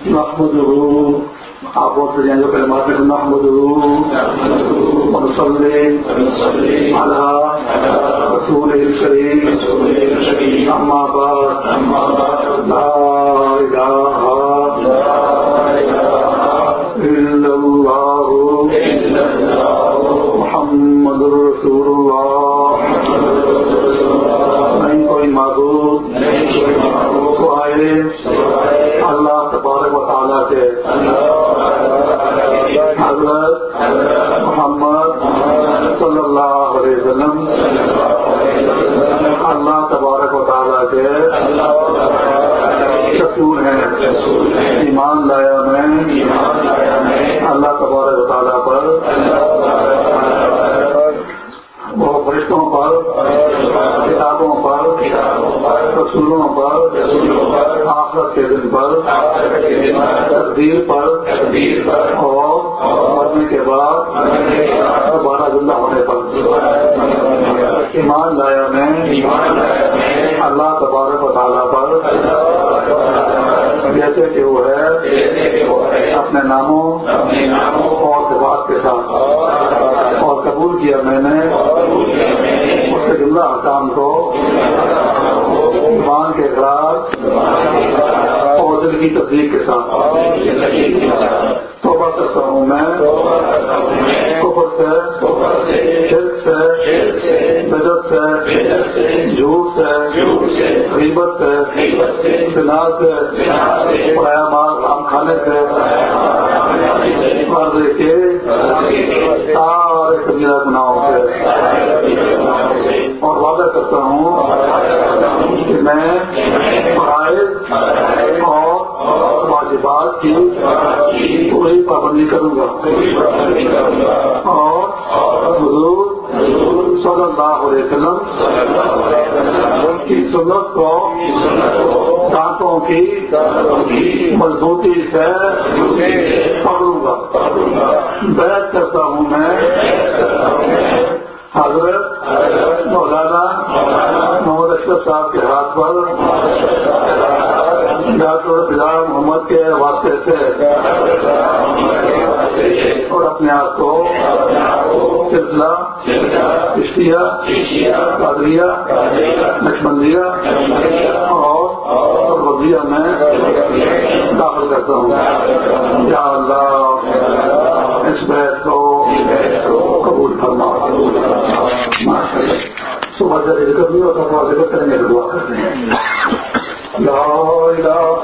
محمد آپ بولتے جائیں گے پہلے مارتے ہیں محمد مسلم رسول شریف اما بعد، لا الہ الا اللہ محمد رسول اللہ نہیں کوئی معبود حضرت محمد صلی اللہ علیہ وسلم، اللہ تبارک و تعالیٰ کے رسول ہیں، ایمان لایا میں، اللہ تبارک و تعالیٰ پر، وہ فرشتوں پر، کتابوں پر، رسولوں پر، آخرت کے دن پر، تقدیر پر، اور کے بعد دوبارہ زندہ ہونے پر۔ ایمان لایا میں، اللہ تبارک و تعالیٰ پر۔ جیسے کہ وہ ہے، اپنے ناموں اور صفات کے ساتھ۔ اور قبول کیا میں نے، اس کے جملہ احکام کو۔ ایمان کے خلاف اور دل کی تصدیق کے ساتھ توبہ کرتا ہوں میں کفر سے شرک سے بدت سے جھوٹ سے غیبت سے بنا سے پرایا مال آم کھانے سے مرد کے سارے کبیرہ گناہوں سے اور وعدہ کرتا ہوں کہ میں فرائض اور واجبات کی پوری پابندی کروں گا۔ اور حضور صلی اللہ علیہ وسلم کی سنت کو دانتوں کی مضبوطی سے پکڑوں گا۔ بیت کرتا ہوں میں حضرت مولانا محمد اشرف صاحب کے ہاتھ پر ڈاکٹر بلال محمد کے واسطے سے۔ اپنے آپ کو سلسلہ کشتیہ قادریہ، نقشبندیہ اور وزیہ میں داخل کرتا ہوں۔ یا اللہ، اس بیت کو قبول فرما۔ صبح جب ذکر نہیں ہوتا تو ذکر کریں گے، دعا کرتے ہیں۔ لا الہ